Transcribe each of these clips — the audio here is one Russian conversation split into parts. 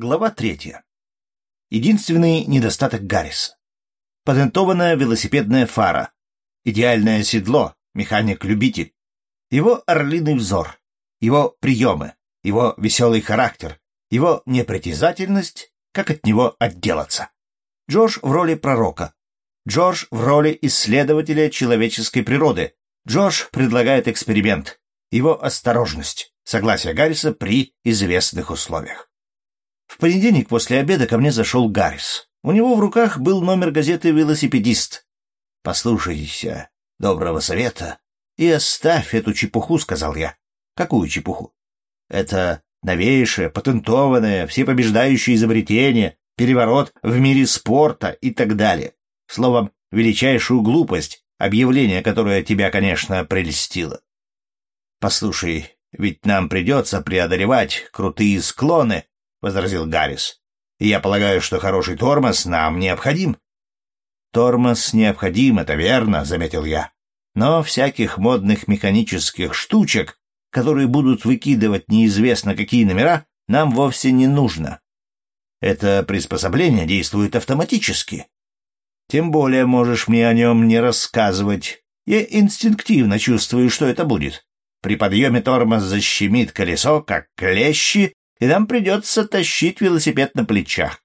Глава третья. Единственный недостаток Гарриса. Патентованная велосипедная фара. Идеальное седло, механик-любитель. Его орлиный взор. Его приемы. Его веселый характер. Его непритязательность. Как от него отделаться. Джордж в роли пророка. Джордж в роли исследователя человеческой природы. Джордж предлагает эксперимент. Его осторожность. Согласие Гарриса при известных условиях. В понедельник после обеда ко мне зашел Гаррис. У него в руках был номер газеты «Велосипедист». «Послушайся доброго совета и оставь эту чепуху», — сказал я. «Какую чепуху?» «Это новейшее, патентованное, всепобеждающее изобретение, переворот в мире спорта и так далее. Словом, величайшую глупость, объявление, которое тебя, конечно, прельстило. Послушай, ведь нам придется преодолевать крутые склоны, — возразил Гаррис. «Я полагаю, что хороший тормоз нам необходим». «Тормоз необходим, это верно», — заметил я. «Но всяких модных механических штучек, которые будут выкидывать неизвестно какие номера, нам вовсе не нужно. Это приспособление действует автоматически. Тем более можешь мне о нем не рассказывать. Я инстинктивно чувствую, что это будет. При подъеме тормоз защемит колесо, как клещи, и нам придется тащить велосипед на плечах.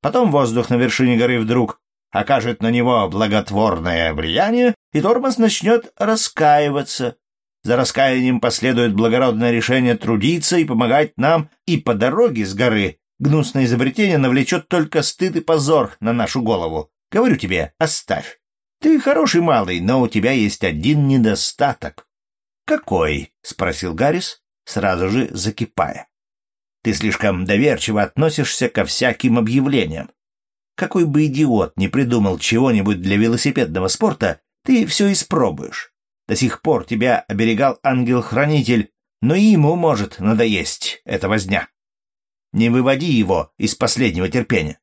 Потом воздух на вершине горы вдруг окажет на него благотворное влияние, и тормоз начнет раскаиваться. За раскаянием последует благородное решение трудиться и помогать нам, и по дороге с горы гнусное изобретение навлечет только стыд и позор на нашу голову. Говорю тебе, оставь. Ты хороший малый, но у тебя есть один недостаток. — Какой? — спросил Гаррис, сразу же закипая. Ты слишком доверчиво относишься ко всяким объявлениям. Какой бы идиот не придумал чего-нибудь для велосипедного спорта, ты все испробуешь. До сих пор тебя оберегал ангел-хранитель, но и ему может надоесть эта возня. Не выводи его из последнего терпения.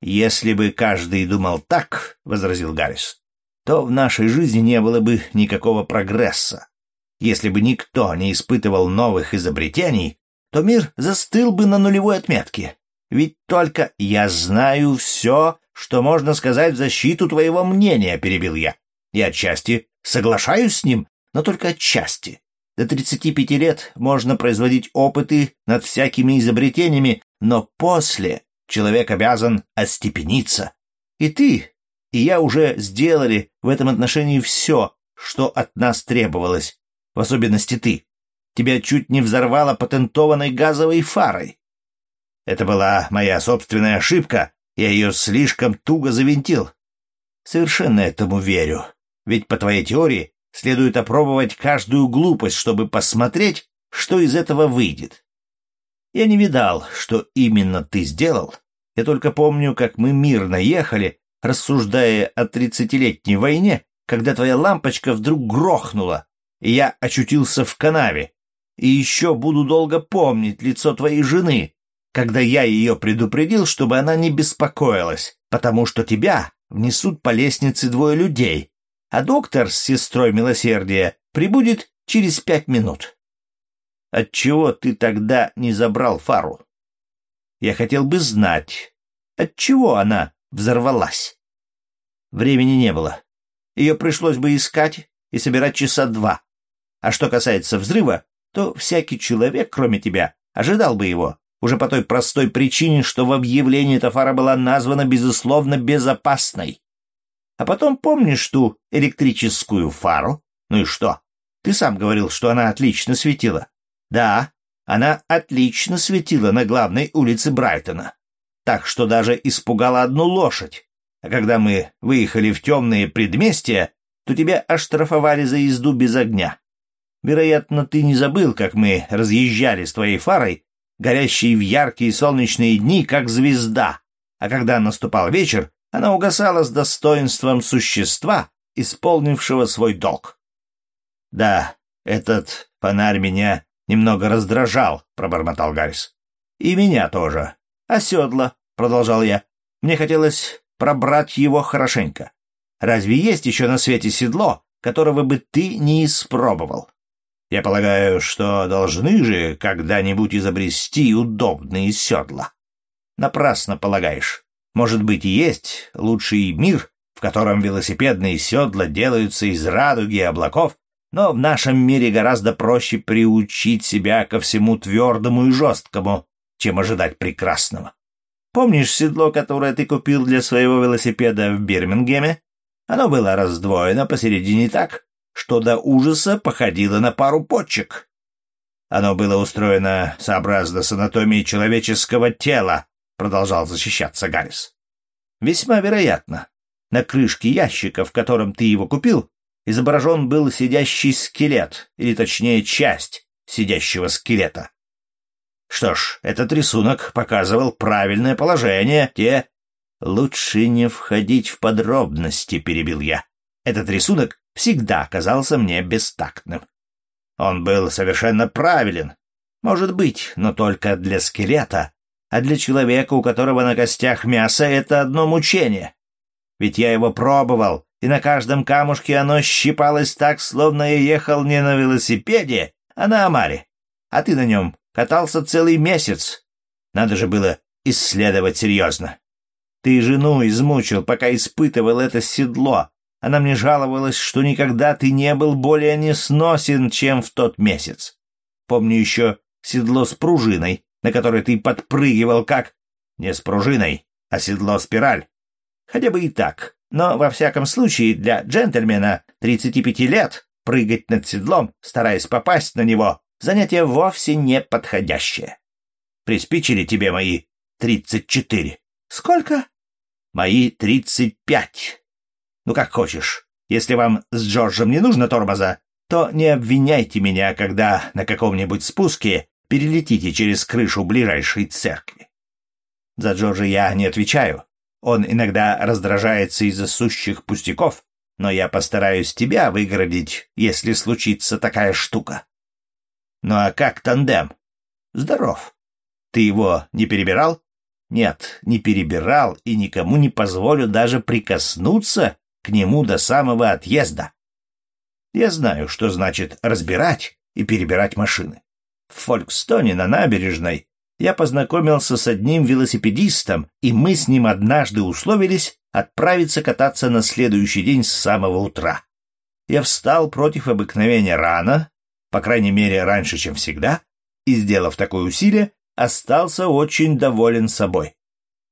«Если бы каждый думал так, — возразил Гаррис, — то в нашей жизни не было бы никакого прогресса. Если бы никто не испытывал новых изобретений, то мир застыл бы на нулевой отметке. Ведь только я знаю все, что можно сказать в защиту твоего мнения, — перебил я. И отчасти соглашаюсь с ним, но только отчасти. До 35 лет можно производить опыты над всякими изобретениями, но после человек обязан остепениться. И ты, и я уже сделали в этом отношении все, что от нас требовалось, в особенности ты. Тебя чуть не взорвало патентованной газовой фарой. Это была моя собственная ошибка, я ее слишком туго завинтил. Совершенно этому верю. Ведь по твоей теории следует опробовать каждую глупость, чтобы посмотреть, что из этого выйдет. Я не видал, что именно ты сделал. Я только помню, как мы мирно ехали, рассуждая о тридцатилетней войне, когда твоя лампочка вдруг грохнула, и я очутился в канаве, и еще буду долго помнить лицо твоей жены, когда я ее предупредил, чтобы она не беспокоилась, потому что тебя внесут по лестнице двое людей, а доктор с сестрой милосердия прибудет через пять минут. Отчего ты тогда не забрал фару? Я хотел бы знать, отчего она взорвалась. Времени не было. Ее пришлось бы искать и собирать часа два. А что касается взрыва, то всякий человек, кроме тебя, ожидал бы его, уже по той простой причине, что в объявлении эта фара была названа, безусловно, безопасной. А потом помнишь ту электрическую фару? Ну и что? Ты сам говорил, что она отлично светила. Да, она отлично светила на главной улице Брайтона. Так что даже испугала одну лошадь. А когда мы выехали в темные предместья, то тебя оштрафовали за езду без огня. Вероятно, ты не забыл, как мы разъезжали с твоей фарой, горящей в яркие солнечные дни, как звезда, а когда наступал вечер, она угасала с достоинством существа, исполнившего свой долг. — Да, этот фонарь меня немного раздражал, — пробормотал Гаррис. — И меня тоже. — А седло, — продолжал я. — Мне хотелось пробрать его хорошенько. Разве есть еще на свете седло, которого бы ты не испробовал? Я полагаю, что должны же когда-нибудь изобрести удобные седла. Напрасно полагаешь. Может быть есть лучший мир, в котором велосипедные седла делаются из радуги и облаков, но в нашем мире гораздо проще приучить себя ко всему твердому и жесткому, чем ожидать прекрасного. Помнишь седло, которое ты купил для своего велосипеда в Бирмингеме? Оно было раздвоено посередине так, что до ужаса походило на пару почек. Оно было устроено сообразно с анатомией человеческого тела, продолжал защищаться Гаррис. Весьма вероятно. На крышке ящика, в котором ты его купил, изображен был сидящий скелет, или точнее часть сидящего скелета. Что ж, этот рисунок показывал правильное положение, те... Лучше не входить в подробности, перебил я. Этот рисунок всегда казался мне бестактным. Он был совершенно правилен. Может быть, но только для скелета, а для человека, у которого на костях мясо, это одно мучение. Ведь я его пробовал, и на каждом камушке оно щипалось так, словно я ехал не на велосипеде, а на омаре. А ты на нем катался целый месяц. Надо же было исследовать серьезно. Ты жену измучил, пока испытывал это седло. Она мне жаловалась, что никогда ты не был более несносен, чем в тот месяц. Помню еще седло с пружиной, на которой ты подпрыгивал как... Не с пружиной, а седло-спираль. Хотя бы и так. Но, во всяком случае, для джентльмена 35 лет прыгать над седлом, стараясь попасть на него, занятие вовсе не подходящее. Приспичили тебе мои 34. Сколько? Мои 35. Ну, как хочешь. Если вам с Джорджем не нужно тормоза, то не обвиняйте меня, когда на каком-нибудь спуске перелетите через крышу ближайшей церкви. За Джорджа я не отвечаю. Он иногда раздражается из-за сущих пустяков, но я постараюсь тебя выгородить, если случится такая штука. Ну а как тандем? Здоров. Ты его не перебирал? Нет, не перебирал и никому не позволю даже прикоснуться к нему до самого отъезда. Я знаю, что значит разбирать и перебирать машины. В Фолькстоне на набережной я познакомился с одним велосипедистом, и мы с ним однажды условились отправиться кататься на следующий день с самого утра. Я встал против обыкновения рано, по крайней мере, раньше, чем всегда, и, сделав такое усилие, остался очень доволен собой.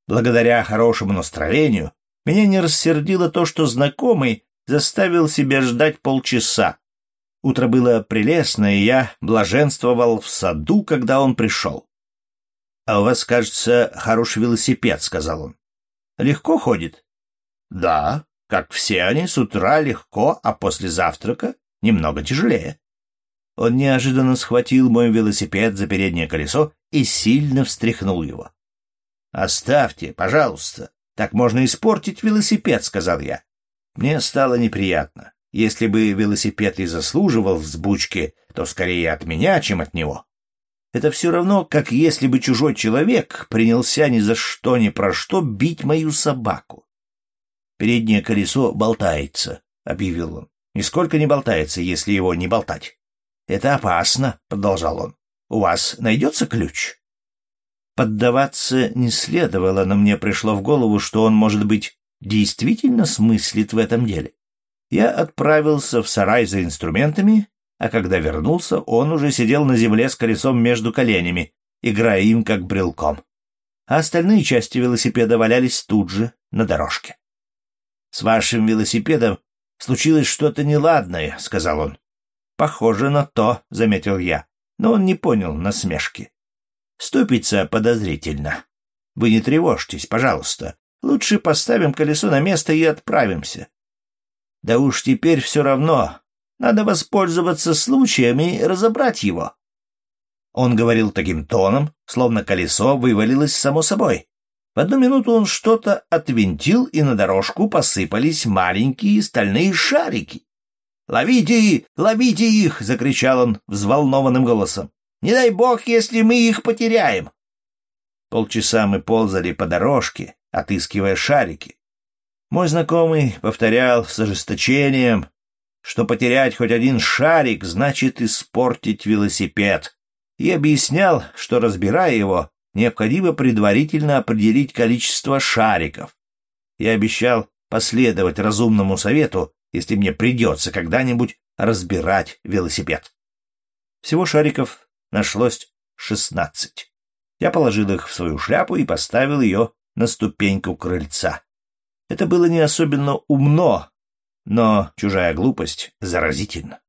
Благодаря хорошему настроению меня не рассердило то, что знакомый заставил себя ждать полчаса. Утро было прелестное, и я блаженствовал в саду, когда он пришел. — А у вас, кажется, хороший велосипед, — сказал он. — Легко ходит? — Да, как все они, с утра легко, а после завтрака немного тяжелее. Он неожиданно схватил мой велосипед за переднее колесо и сильно встряхнул его. «Оставьте, пожалуйста. Так можно испортить велосипед», — сказал я. Мне стало неприятно. Если бы велосипед и заслуживал взбучки, то скорее от меня, чем от него. Это все равно, как если бы чужой человек принялся ни за что ни про что бить мою собаку. «Переднее колесо болтается», — объявил он. «Нисколько не болтается, если его не болтать». «Это опасно», — продолжал он. «У вас найдется ключ?» Поддаваться не следовало, но мне пришло в голову, что он, может быть, действительно смыслит в этом деле. Я отправился в сарай за инструментами а когда вернулся, он уже сидел на земле с колесом между коленями, играя им как брелком. А остальные части велосипеда валялись тут же, на дорожке. «С вашим велосипедом случилось что-то неладное», — сказал он. «Похоже на то», — заметил я, но он не понял насмешки. «Ступица подозрительно. Вы не тревожьтесь, пожалуйста. Лучше поставим колесо на место и отправимся». «Да уж теперь все равно, надо воспользоваться случаем и разобрать его. Он говорил таким тоном, словно колесо вывалилось само собой. В одну минуту он что-то отвинтил, и на дорожку посыпались маленькие стальные шарики. «Ловите! Ловите их!» — закричал он взволнованным голосом. «Не дай бог, если мы их потеряем!» Полчаса мы ползали по дорожке, отыскивая шарики. Мой знакомый повторял с ожесточением что потерять хоть один шарик значит испортить велосипед, и объяснял, что, разбирая его, необходимо предварительно определить количество шариков. Я обещал последовать разумному совету, если мне придется когда-нибудь разбирать велосипед. Всего шариков нашлось шестнадцать. Я положил их в свою шляпу и поставил ее на ступеньку крыльца. Это было не особенно умно, но чужая глупость заразительна.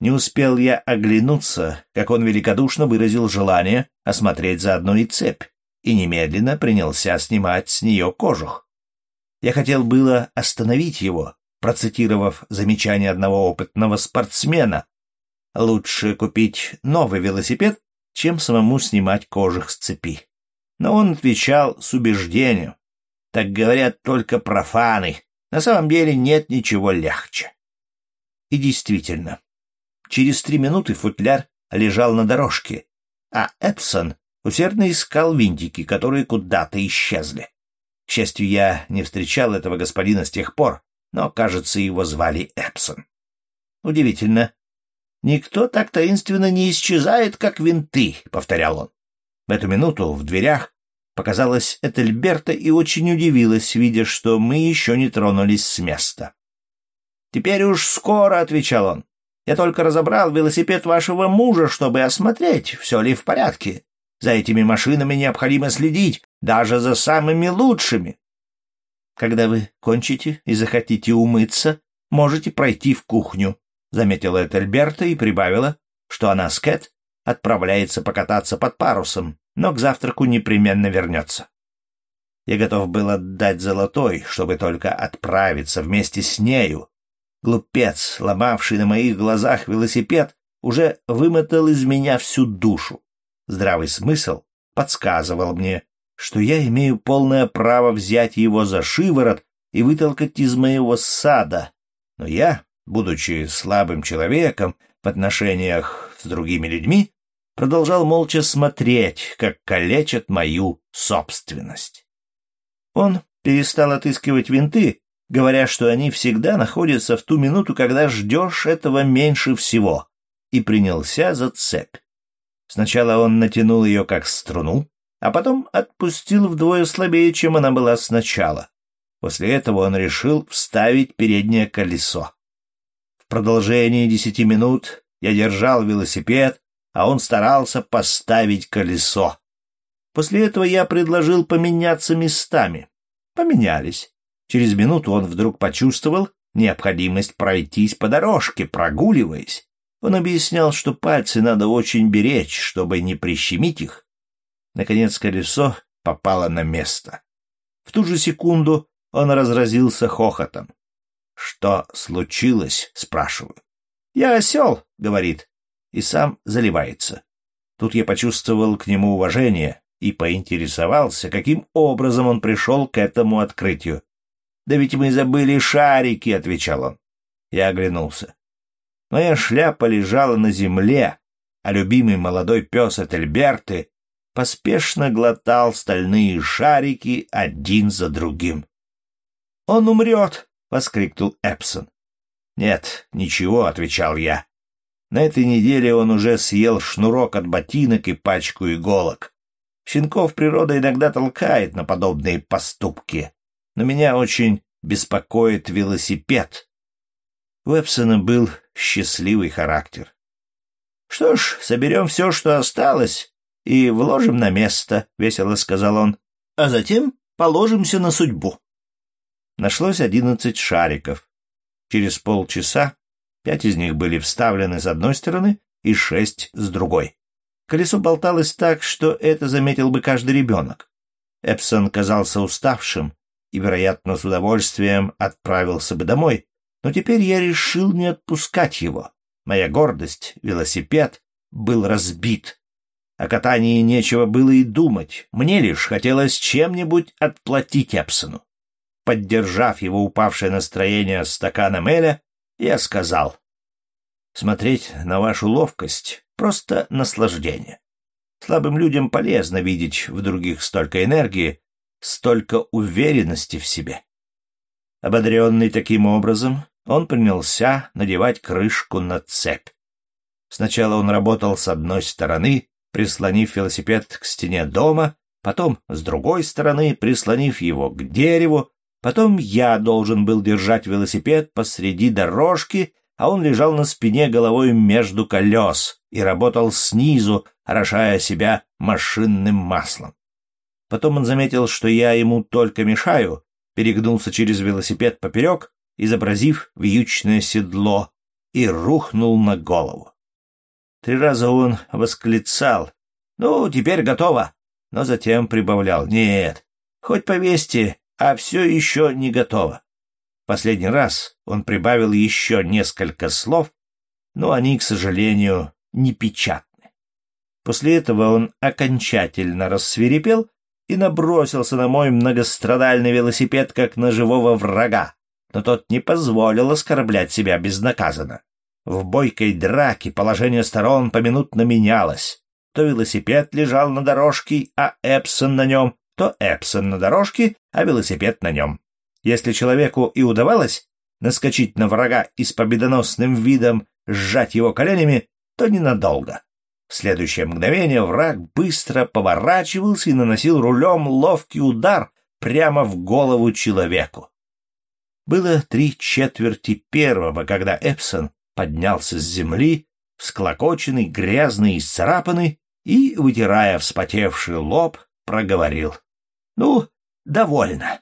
Не успел я оглянуться, как он великодушно выразил желание осмотреть заодно и цепь, и немедленно принялся снимать с нее кожух. Я хотел было остановить его, процитировав замечание одного опытного спортсмена. Лучше купить новый велосипед, чем самому снимать кожух с цепи. Но он отвечал с убеждением. Так говорят только профаны. На самом деле нет ничего легче. И действительно, через три минуты футляр лежал на дорожке, а Эпсон усердно искал винтики, которые куда-то исчезли. К счастью, я не встречал этого господина с тех пор, но, кажется, его звали Эпсон. Удивительно. «Никто так таинственно не исчезает, как винты», — повторял он. В эту минуту в дверях показалась Этельберта и очень удивилась, видя, что мы еще не тронулись с места. «Теперь уж скоро», — отвечал он. «Я только разобрал велосипед вашего мужа, чтобы осмотреть, все ли в порядке. За этими машинами необходимо следить, даже за самыми лучшими. Когда вы кончите и захотите умыться, можете пройти в кухню», — заметила Этельберта и прибавила, что она с Кэт отправляется покататься под парусом, но к завтраку непременно вернется. Я готов был отдать золотой, чтобы только отправиться вместе с нею. Глупец, ломавший на моих глазах велосипед, уже вымотал из меня всю душу. Здравый смысл подсказывал мне, что я имею полное право взять его за шиворот и вытолкать из моего сада, но я, будучи слабым человеком в отношениях с другими людьми, продолжал молча смотреть, как калечат мою собственность. Он перестал отыскивать винты, говоря, что они всегда находятся в ту минуту, когда ждешь этого меньше всего, и принялся за цепь. Сначала он натянул ее как струну, а потом отпустил вдвое слабее, чем она была сначала. После этого он решил вставить переднее колесо. Продолжении десяти минут я держал велосипед, а он старался поставить колесо. После этого я предложил поменяться местами. Поменялись. Через минуту он вдруг почувствовал необходимость пройтись по дорожке, прогуливаясь. Он объяснял, что пальцы надо очень беречь, чтобы не прищемить их. Наконец колесо попало на место. В ту же секунду он разразился хохотом. «Что случилось?» — спрашиваю. «Я осел», — говорит и сам заливается. Тут я почувствовал к нему уважение и поинтересовался, каким образом он пришел к этому открытию. «Да ведь мы забыли шарики», — отвечал он. Я оглянулся. Моя шляпа лежала на земле, а любимый молодой пес Этельберты поспешно глотал стальные шарики один за другим. «Он умрет!» — воскликнул Эпсон. «Нет, ничего», — отвечал я. На этой неделе он уже съел шнурок от ботинок и пачку иголок. Щенков природа иногда толкает на подобные поступки, но меня очень беспокоит велосипед. У Эпсона был счастливый характер. «Что ж, соберем все, что осталось, и вложим на место», — весело сказал он, — «а затем положимся на судьбу». Нашлось одиннадцать шариков. Через полчаса Пять из них были вставлены с одной стороны и шесть с другой. Колесо болталось так, что это заметил бы каждый ребенок. Эпсон казался уставшим и, вероятно, с удовольствием отправился бы домой, но теперь я решил не отпускать его. Моя гордость, велосипед, был разбит. О катании нечего было и думать, мне лишь хотелось чем-нибудь отплатить Эпсону. Поддержав его упавшее настроение стаканом Эля, я сказал, смотреть на вашу ловкость — просто наслаждение. Слабым людям полезно видеть в других столько энергии, столько уверенности в себе. Ободренный таким образом, он принялся надевать крышку на цепь. Сначала он работал с одной стороны, прислонив велосипед к стене дома, потом с другой стороны, прислонив его к дереву, потом я должен был держать велосипед посреди дорожки, а он лежал на спине головой между колес и работал снизу, орошая себя машинным маслом. Потом он заметил, что я ему только мешаю, перегнулся через велосипед поперек, изобразив вьючное седло, и рухнул на голову. Три раза он восклицал «Ну, теперь готово», но затем прибавлял «Нет, хоть повесьте, а все еще не готово». Последний раз он прибавил еще несколько слов, но они, к сожалению, не печатны. После этого он окончательно рассверепел и набросился на мой многострадальный велосипед, как на живого врага, но тот не позволил оскорблять себя безнаказанно. В бойкой драке положение сторон поминутно менялось. То велосипед лежал на дорожке, а Эпсон на нем, то Эпсон на дорожке, а велосипед на нем. Если человеку и удавалось наскочить на врага и с победоносным видом сжать его коленями, то ненадолго. В следующее мгновение враг быстро поворачивался и наносил рулем ловкий удар прямо в голову человеку. Было три четверти первого, когда Эпсон поднялся с земли, всклокоченный, грязный и исцарапанный, и, вытирая вспотевший лоб, проговорил. — Ну, довольно.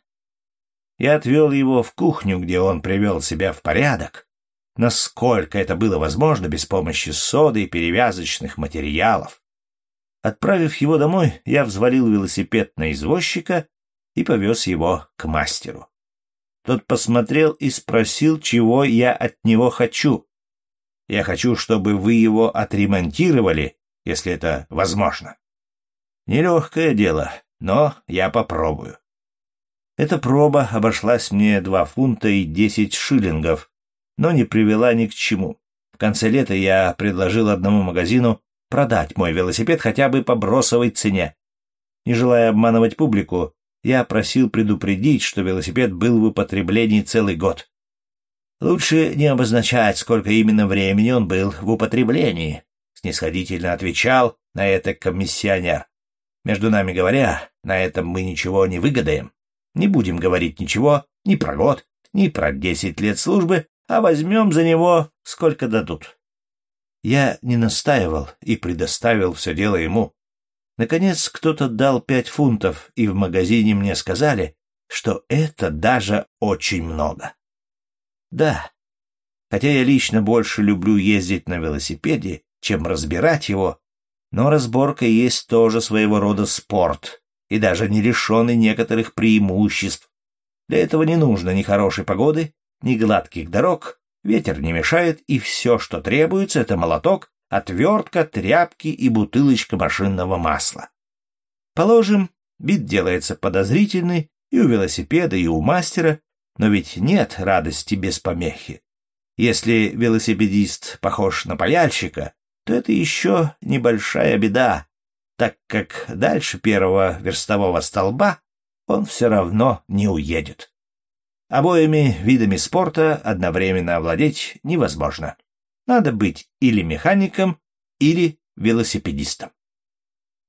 Я отвел его в кухню, где он привел себя в порядок, насколько это было возможно без помощи соды и перевязочных материалов. Отправив его домой, я взвалил велосипед на извозчика и повез его к мастеру. Тот посмотрел и спросил, чего я от него хочу. Я хочу, чтобы вы его отремонтировали, если это возможно. Нелегкое дело, но я попробую. Эта проба обошлась мне два фунта и десять шиллингов, но не привела ни к чему. В конце лета я предложил одному магазину продать мой велосипед хотя бы по бросовой цене. Не желая обманывать публику, я просил предупредить, что велосипед был в употреблении целый год. Лучше не обозначать, сколько именно времени он был в употреблении, снисходительно отвечал на это комиссионер. Между нами говоря, на этом мы ничего не выгадаем. Не будем говорить ничего ни про год, ни про десять лет службы, а возьмем за него, сколько дадут. Я не настаивал и предоставил все дело ему. Наконец кто-то дал пять фунтов, и в магазине мне сказали, что это даже очень много. Да, хотя я лично больше люблю ездить на велосипеде, чем разбирать его, но разборка есть тоже своего рода спорт, и даже не лишенный некоторых преимуществ. Для этого не нужно ни хорошей погоды, ни гладких дорог, ветер не мешает, и все, что требуется, это молоток, отвертка, тряпки и бутылочка машинного масла. Положим, вид делается подозрительный и у велосипеда, и у мастера, но ведь нет радости без помехи. Если велосипедист похож на паяльщика, то это еще небольшая беда, так как дальше первого верстового столба он все равно не уедет. Обоими видами спорта одновременно овладеть невозможно. Надо быть или механиком, или велосипедистом.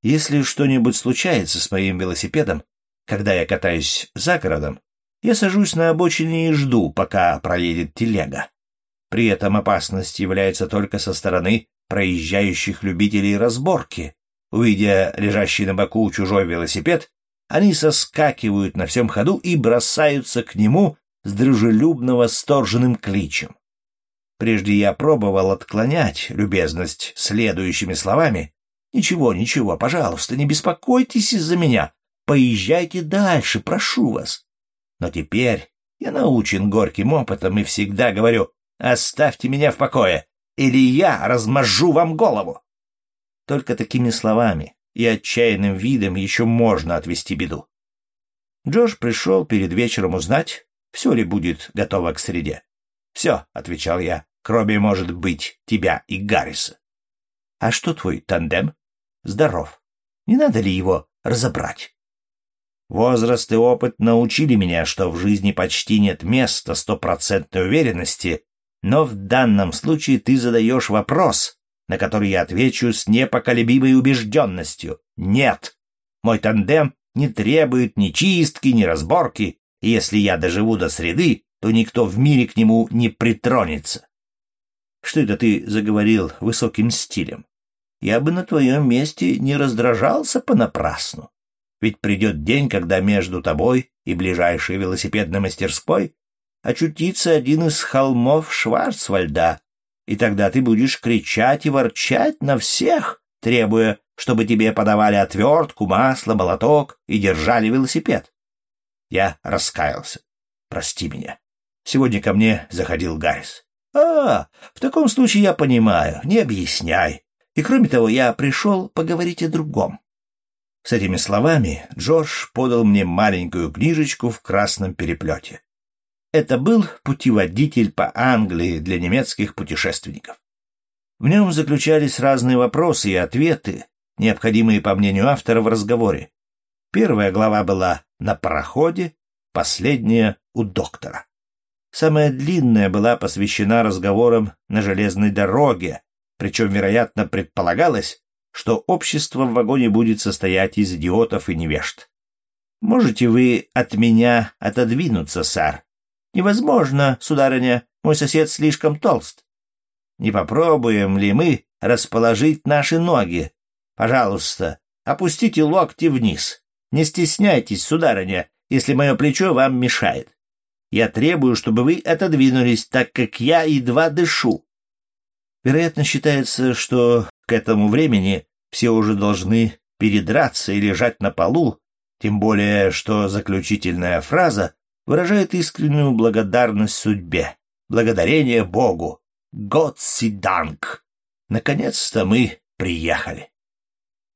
Если что-нибудь случается с моим велосипедом, когда я катаюсь за городом, я сажусь на обочине и жду, пока проедет телега. При этом опасность является только со стороны проезжающих любителей разборки. Увидя лежащий на боку чужой велосипед, они соскакивают на всем ходу и бросаются к нему с дружелюбно восторженным кличем. Прежде я пробовал отклонять любезность следующими словами. «Ничего, ничего, пожалуйста, не беспокойтесь из-за меня. Поезжайте дальше, прошу вас». Но теперь я научен горьким опытом и всегда говорю «Оставьте меня в покое, или я размажу вам голову». Только такими словами и отчаянным видом еще можно отвести беду. Джош пришел перед вечером узнать, все ли будет готово к среде. «Все», — отвечал я, — «кроме, может быть, тебя и Гарриса». «А что твой тандем?» «Здоров. Не надо ли его разобрать?» Возраст и опыт научили меня, что в жизни почти нет места стопроцентной уверенности, но в данном случае ты задаешь вопрос, на который я отвечу с непоколебимой убежденностью. Нет, мой тандем не требует ни чистки, ни разборки, и если я доживу до среды, то никто в мире к нему не притронется. Что это ты заговорил высоким стилем? Я бы на твоем месте не раздражался понапрасну. Ведь придет день, когда между тобой и ближайшей велосипедной мастерской очутится один из холмов Шварцвальда, и тогда ты будешь кричать и ворчать на всех, требуя, чтобы тебе подавали отвертку, масло, молоток и держали велосипед. Я раскаялся. Прости меня. Сегодня ко мне заходил Гаррис. А, в таком случае я понимаю, не объясняй. И кроме того, я пришел поговорить о другом. С этими словами Джордж подал мне маленькую книжечку в красном переплете. Это был путеводитель по Англии для немецких путешественников. В нем заключались разные вопросы и ответы, необходимые, по мнению автора, в разговоре. Первая глава была «На пароходе», последняя — «У доктора». Самая длинная была посвящена разговорам на железной дороге, причем, вероятно, предполагалось, что общество в вагоне будет состоять из идиотов и невежд. «Можете вы от меня отодвинуться, сэр?» «Невозможно, сударыня, мой сосед слишком толст». «Не попробуем ли мы расположить наши ноги? Пожалуйста, опустите локти вниз. Не стесняйтесь, сударыня, если мое плечо вам мешает. Я требую, чтобы вы отодвинулись, так как я едва дышу. Вероятно, считается, что к этому времени все уже должны передраться и лежать на полу, тем более, что заключительная фраза выражает искреннюю благодарность судьбе, благодарение Богу. Готсиданг! Наконец-то мы приехали.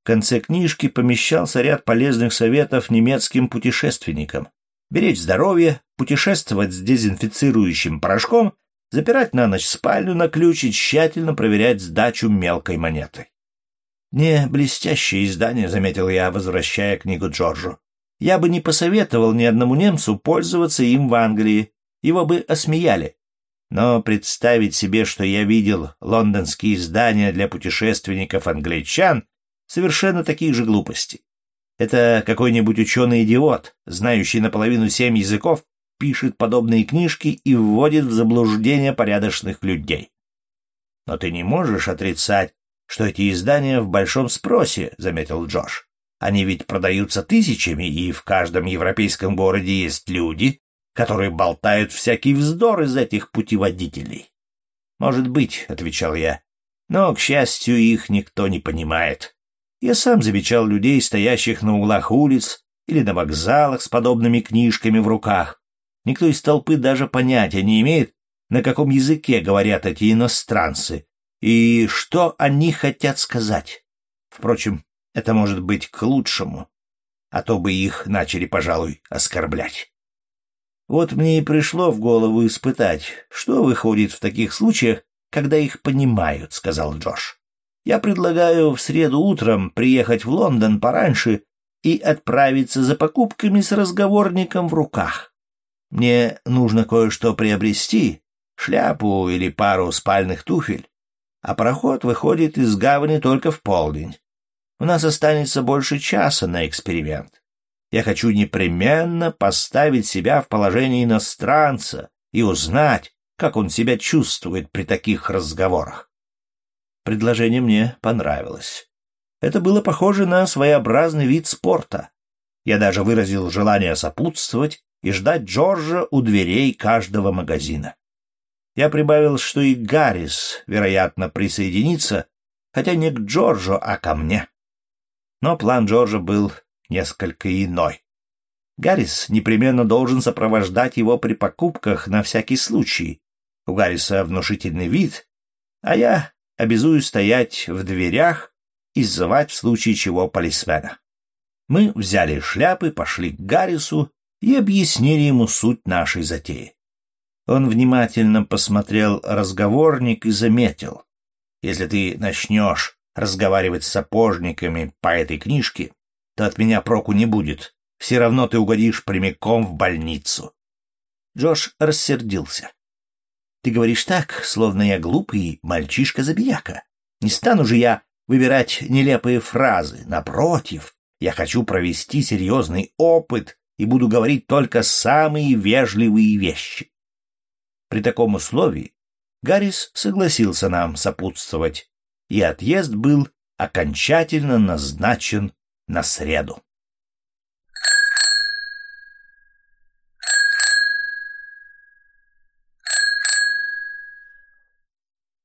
В конце книжки помещался ряд полезных советов немецким путешественникам, беречь здоровье, путешествовать с дезинфицирующим порошком, запирать на ночь спальню на ключ и тщательно проверять сдачу мелкой монеты. «Не блестящее издание», — заметил я, возвращая книгу Джорджу. «Я бы не посоветовал ни одному немцу пользоваться им в Англии, его бы осмеяли. Но представить себе, что я видел лондонские издания для путешественников-англичан, совершенно таких же глупостей. Это какой-нибудь ученый-идиот, знающий наполовину семь языков, пишет подобные книжки и вводит в заблуждение порядочных людей. Но ты не можешь отрицать, что эти издания в большом спросе, — заметил Джош. Они ведь продаются тысячами, и в каждом европейском городе есть люди, которые болтают всякий вздор из этих путеводителей. Может быть, — отвечал я, — но, к счастью, их никто не понимает. Я сам замечал людей, стоящих на углах улиц или на вокзалах с подобными книжками в руках. Никто из толпы даже понятия не имеет, на каком языке говорят эти иностранцы и что они хотят сказать. Впрочем, это может быть к лучшему, а то бы их начали, пожалуй, оскорблять. Вот мне и пришло в голову испытать, что выходит в таких случаях, когда их понимают, — сказал Джош. Я предлагаю в среду утром приехать в Лондон пораньше и отправиться за покупками с разговорником в руках. Мне нужно кое-что приобрести, шляпу или пару спальных туфель, а пароход выходит из гавани только в полдень. У нас останется больше часа на эксперимент. Я хочу непременно поставить себя в положение иностранца и узнать, как он себя чувствует при таких разговорах. Предложение мне понравилось. Это было похоже на своеобразный вид спорта. Я даже выразил желание сопутствовать и ждать Джорджа у дверей каждого магазина. Я прибавил, что и Гаррис, вероятно, присоединится, хотя не к Джорджу, а ко мне. Но план Джорджа был несколько иной. Гаррис непременно должен сопровождать его при покупках на всякий случай. У Гарриса внушительный вид, а я обязую стоять в дверях и звать в случае чего полисмена. Мы взяли шляпы, пошли к Гаррису и объяснили ему суть нашей затеи. Он внимательно посмотрел разговорник и заметил. Если ты начнешь разговаривать с сапожниками по этой книжке, то от меня проку не будет. все равно ты угодишь прямиком в больницу. Джош рассердился. Ты говоришь так, словно я глупый мальчишка-забияка. Не стану же я выбирать нелепые фразы. Напротив, я хочу провести серьезный опыт и буду говорить только самые вежливые вещи. При таком условии Гаррис согласился нам сопутствовать, и отъезд был окончательно назначен на среду.